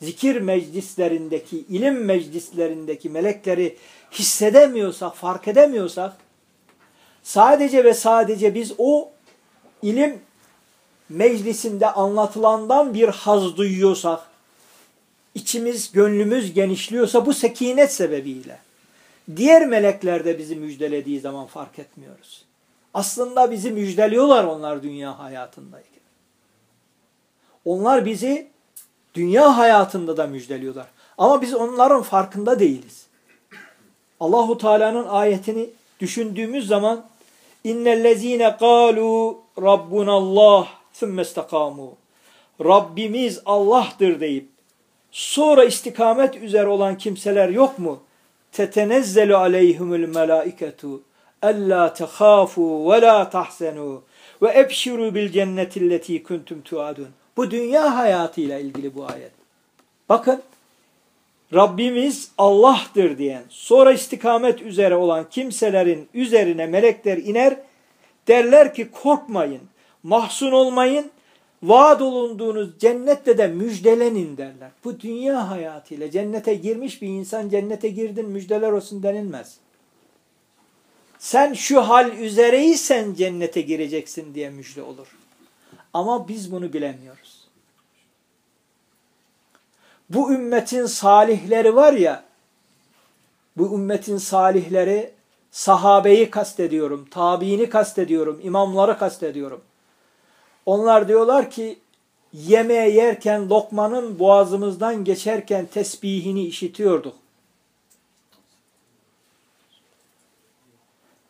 zikir meclislerindeki, ilim meclislerindeki melekleri hissedemiyorsak, fark edemiyorsak, sadece ve sadece biz o ilim meclisinde anlatılandan bir haz duyuyorsak, içimiz, gönlümüz genişliyorsa bu sekinet sebebiyle. Diğer melekler de bizi müjdelediği zaman fark etmiyoruz. Aslında bizi müjdeliyorlar onlar dünya hayatındayken. Onlar bizi dünya hayatında da müjdeliyorlar. Ama biz onların farkında değiliz. Allahu Teala'nın ayetini düşündüğümüz zaman innellezine qalu rabbunallah thumma istakamu Rabbimiz Allah'tır deyip sonra istikamet üzere olan kimseler yok mu? Tetenezzelu aleyhimul melaiketu alla tehafu ve la tahsenu ve ebşiru bil cennetilleti kuntum tuadun. Bu dünya hayatıyla ilgili bu ayet. Bakın Rabbimiz Allah'tır diyen, sonra istikamet üzere olan kimselerin üzerine melekler iner, derler ki korkmayın, mahzun olmayın, vaat olunduğunuz cennette de müjdelenin derler. Bu dünya hayatıyla cennete girmiş bir insan cennete girdin müjdeler olsun denilmez. Sen şu hal üzereysen cennete gireceksin diye müjde olur. Ama biz bunu bilemiyoruz. Bu ümmetin salihleri var ya, bu ümmetin salihleri sahabeyi kastediyorum, tabiini kastediyorum, imamları kastediyorum. Onlar diyorlar ki yemeğe yerken lokmanın boğazımızdan geçerken tesbihini işitiyorduk.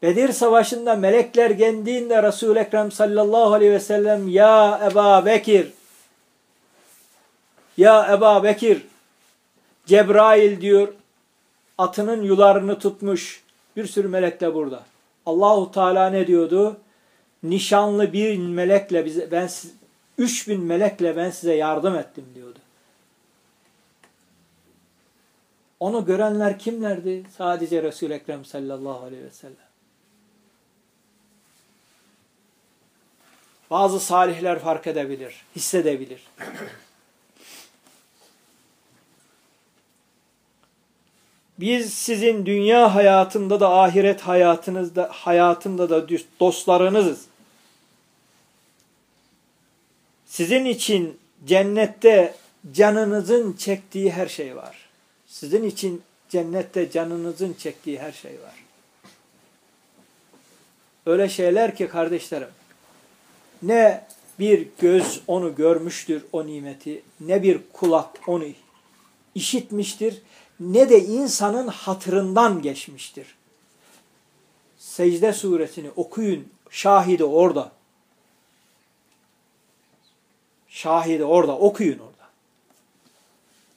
Bedir Savaşı'nda melekler geldiğinde Resul-i Ekrem sallallahu aleyhi ve sellem Ya Eba Bekir Ya Eba Bekir Cebrail diyor atının yularını tutmuş bir sürü melek de burada. Allahu Teala ne diyordu? Nişanlı bir melekle bize ben üç bin melekle ben size yardım ettim diyordu. Onu görenler kimlerdi? Sadece Resul-i Ekrem sallallahu aleyhi ve sellem. Bazı salihler fark edebilir, hissedebilir. Biz sizin dünya hayatında da ahiret hayatınızda hayatında da dostlarınızız. Sizin için cennette canınızın çektiği her şey var. Sizin için cennette canınızın çektiği her şey var. Öyle şeyler ki kardeşlerim ne bir göz onu görmüştür o nimeti, ne bir kulak onu işitmiştir, ne de insanın hatırından geçmiştir. Secde suresini okuyun, şahidi orada. Şahidi orada, okuyun orada.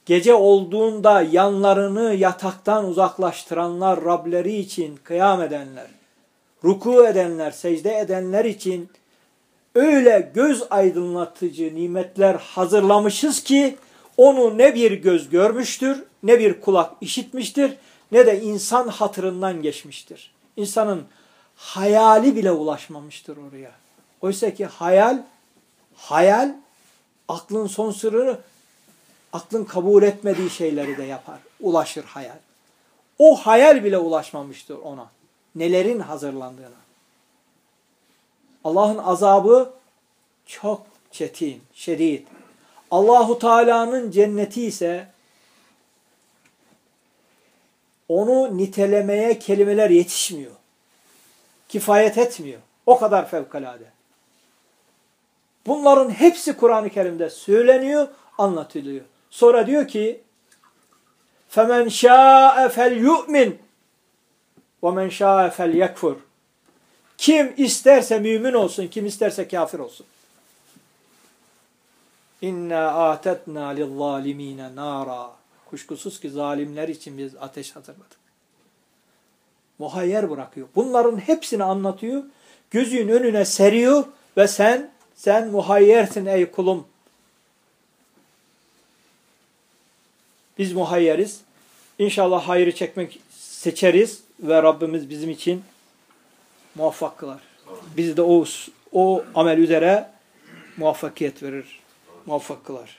Gece olduğunda yanlarını yataktan uzaklaştıranlar Rableri için kıyam edenler, ruku edenler, secde edenler için öyle göz aydınlatıcı nimetler hazırlamışız ki onu ne bir göz görmüştür, ne bir kulak işitmiştir, ne de insan hatırından geçmiştir. İnsanın hayali bile ulaşmamıştır oraya. Oysa ki hayal, hayal aklın son sırrını, aklın kabul etmediği şeyleri de yapar. Ulaşır hayal. O hayal bile ulaşmamıştır ona. Nelerin hazırlandığına. Allah'ın azabı çok çetin, şiddet. Allahu Teala'nın cenneti ise onu nitelemeye kelimeler yetişmiyor. Kifayet etmiyor. O kadar fevkalade. Bunların hepsi Kur'an-ı Kerim'de söyleniyor, anlatılıyor. Sonra diyor ki فَمَنْ شَاءَ فَلْيُؤْمِنْ وَمَنْ شَاءَ فَلْيَكْفُرْ kim isterse mümin olsun, kim isterse kafir olsun. İnna atetna lizzalimine nara. Kuşkusuz ki zalimler için biz ateş hazırladık. Muhayyer bırakıyor. Bunların hepsini anlatıyor. Gözün önüne seriyor ve sen sen muhayyersin ey kulum. Biz muhayyeriz. İnşallah hayrı çekmek seçeriz ve Rabbimiz bizim için muvaffak kılar. Bizi de o, o amel üzere muvaffakiyet verir. Muvaffak kılar.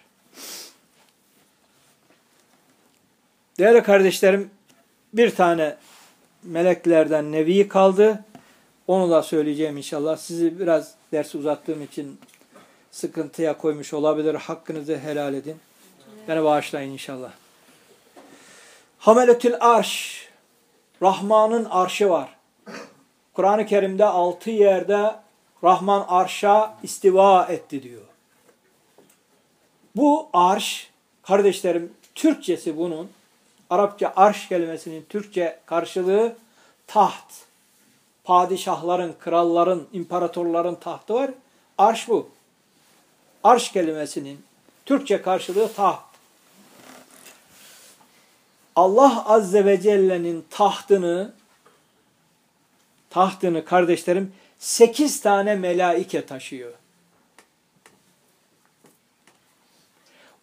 Değerli kardeşlerim bir tane meleklerden nevi kaldı. Onu da söyleyeceğim inşallah. Sizi biraz ders uzattığım için sıkıntıya koymuş olabilir. Hakkınızı helal edin. Beni bağışlayın inşallah. Hameletül arş. Rahman'ın arşı var. Kur'an-ı Kerim'de altı yerde Rahman arşa istiva etti diyor. Bu arş, kardeşlerim Türkçesi bunun, Arapça arş kelimesinin Türkçe karşılığı taht. Padişahların, kralların, imparatorların tahtı var. Arş bu. Arş kelimesinin Türkçe karşılığı taht. Allah Azze ve Celle'nin tahtını tahtını kardeşlerim sekiz tane melaike taşıyor.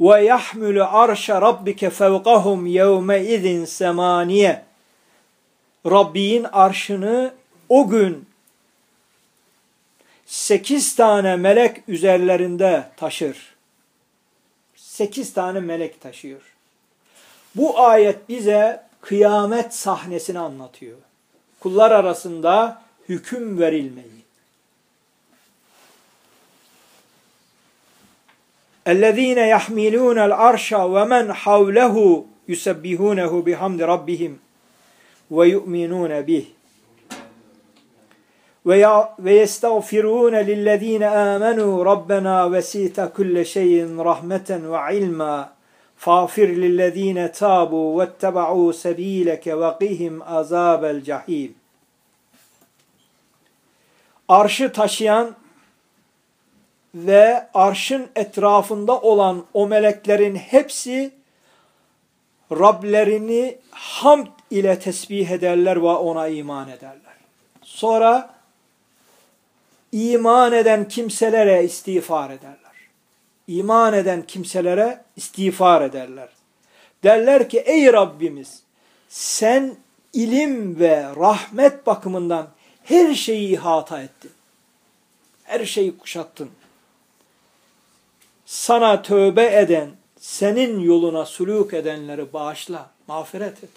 Ve yahmulu arşa rabbike fevkahum yevme izin semaniye. Rabbin arşını o gün sekiz tane melek üzerlerinde taşır. Sekiz tane melek taşıyor. Bu ayet bize kıyamet sahnesini anlatıyor Kullar arasında hüküm verilmeyi. اَلَّذ۪ينَ يَحْمِلُونَ الْعَرْشَ وَمَنْ حَوْلَهُ يُسَبِّهُونَهُ بِحَمْدِ رَبِّهِمْ وَيُؤْمِنُونَ بِهِ وَيَسْتَغْفِرُونَ لِلَّذ۪ينَ آمَنُوا رَبَّنَا وَسِيتَ كُلَّ شَيْءٍ رَحْمَةً وَعِلْمًا فَاغْفِرْ لِلَّذ۪ينَ تَابُوا وَاتَّبَعُوا سَب۪يلَكَ وَقِهِمْ عَذَابَ الْجَح۪يمِ Arşı taşıyan ve arşın etrafında olan o meleklerin hepsi Rablerini hamd ile tesbih ederler ve ona iman ederler. Sonra iman eden kimselere istiğfar ederler. İman eden kimselere istiğfar ederler. Derler ki ey Rabbimiz sen ilim ve rahmet bakımından her şeyi ihata ettin. Her şeyi kuşattın sana tövbe eden, senin yoluna suluk edenleri bağışla, mağfiret et.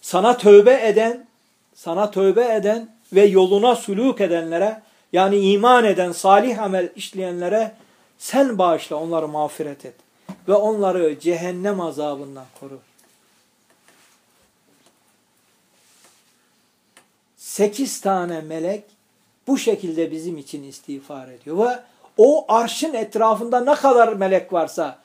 Sana tövbe eden, sana tövbe eden ve yoluna suluk edenlere, yani iman eden, salih amel işleyenlere sen bağışla, onları mağfiret et. Ve onları cehennem azabından koru. Sekiz tane melek bu şekilde bizim için istiğfar ediyor. Ve o arşın etrafında ne kadar melek varsa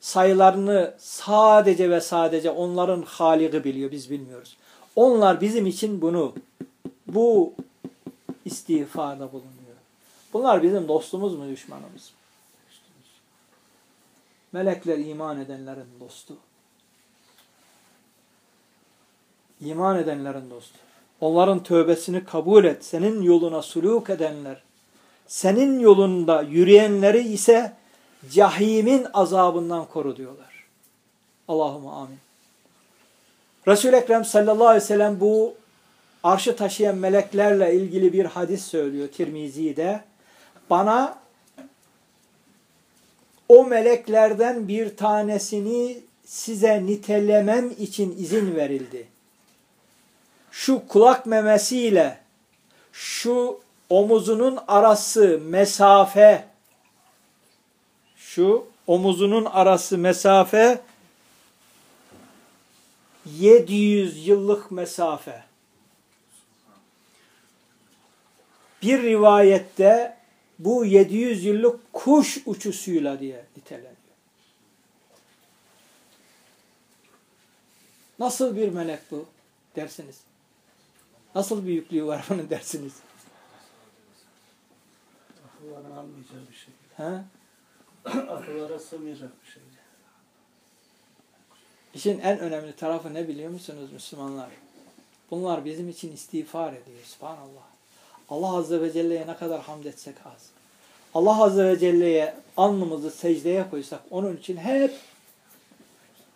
sayılarını sadece ve sadece onların haliki biliyor, biz bilmiyoruz. Onlar bizim için bunu, bu istiğfarda bulunuyor. Bunlar bizim dostumuz mu, düşmanımız mı? Melekler iman edenlerin dostu. İman edenlerin dostu. Onların tövbesini kabul et. Senin yoluna suluk edenler, senin yolunda yürüyenleri ise cahimin azabından koru diyorlar. Allahümme amin. Resul-i Ekrem sallallahu aleyhi ve sellem bu arşı taşıyan meleklerle ilgili bir hadis söylüyor Tirmizi'de. Bana o meleklerden bir tanesini size nitelemem için izin verildi şu kulak memesiyle şu omuzunun arası mesafe şu omuzunun arası mesafe 700 yıllık mesafe. Bir rivayette bu 700 yıllık kuş uçusuyla diye niteleniyor. Nasıl bir melek bu dersiniz? Nasıl büyüklüğü var bunun dersiniz? Akılların almayacağı bir şey. He? Akıllara sığmayacak bir şey. İşin en önemli tarafı ne biliyor musunuz Müslümanlar? Bunlar bizim için istiğfar ediyor. Subhanallah. Allah Azze ve Celle'ye ne kadar hamd etsek az. Allah Azze ve Celle'ye alnımızı secdeye koysak, onun için hep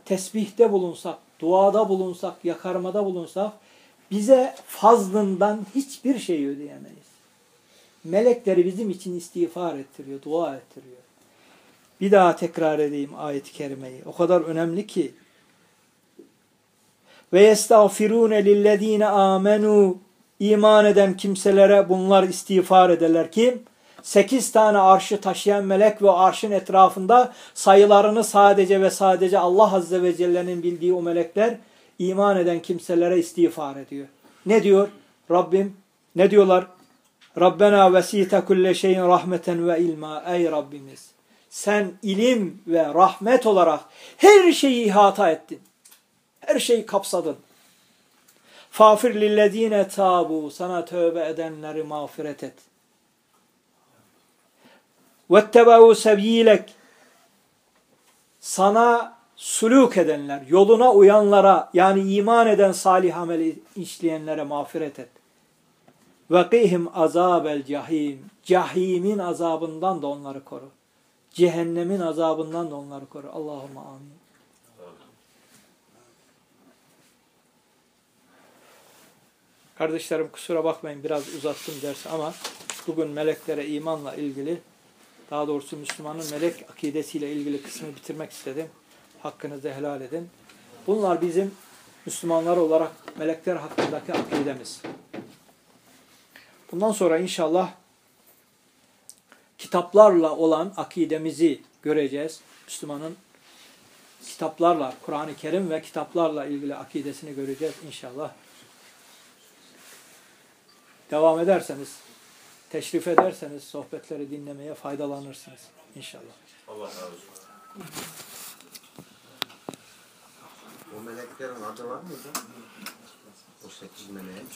tesbihte bulunsak, duada bulunsak, yakarmada bulunsak, bize fazlından hiçbir şey ödeyemeyiz. Melekleri bizim için istiğfar ettiriyor, dua ettiriyor. Bir daha tekrar edeyim ayet-i kerimeyi. O kadar önemli ki. Ve yestağfirune lillezine amenu iman eden kimselere bunlar istiğfar ederler. Kim? Sekiz tane arşı taşıyan melek ve arşın etrafında sayılarını sadece ve sadece Allah Azze ve Celle'nin bildiği o melekler iman eden kimselere istiğfar ediyor. Ne diyor? Rabbim ne diyorlar? Rabbena vesite kulle şeyin rahmeten ve ilma. Ey Rabbimiz sen ilim ve rahmet olarak her şeyi ihata ettin. Her şeyi kapsadın. Fafir lillezine tabu sana tövbe edenleri mağfiret et. Vettebe'u sebilek sana suluk edenler, yoluna uyanlara yani iman eden salih ameli işleyenlere mağfiret et. Ve qihim azabel cahim. Cahimin azabından da onları koru. Cehennemin azabından da onları koru. Allahümme amin. Kardeşlerim kusura bakmayın biraz uzattım dersi ama bugün meleklere imanla ilgili daha doğrusu Müslümanın melek akidesiyle ilgili kısmı bitirmek istedim. Hakkınızı helal edin. Bunlar bizim Müslümanlar olarak melekler hakkındaki akidemiz. Bundan sonra inşallah kitaplarla olan akidemizi göreceğiz. Müslümanın kitaplarla, Kur'an-ı Kerim ve kitaplarla ilgili akidesini göreceğiz inşallah. Devam ederseniz, teşrif ederseniz sohbetleri dinlemeye faydalanırsınız inşallah. Allah razı olsun. O meleklerin adı var mıydı? O sekiz meleğin.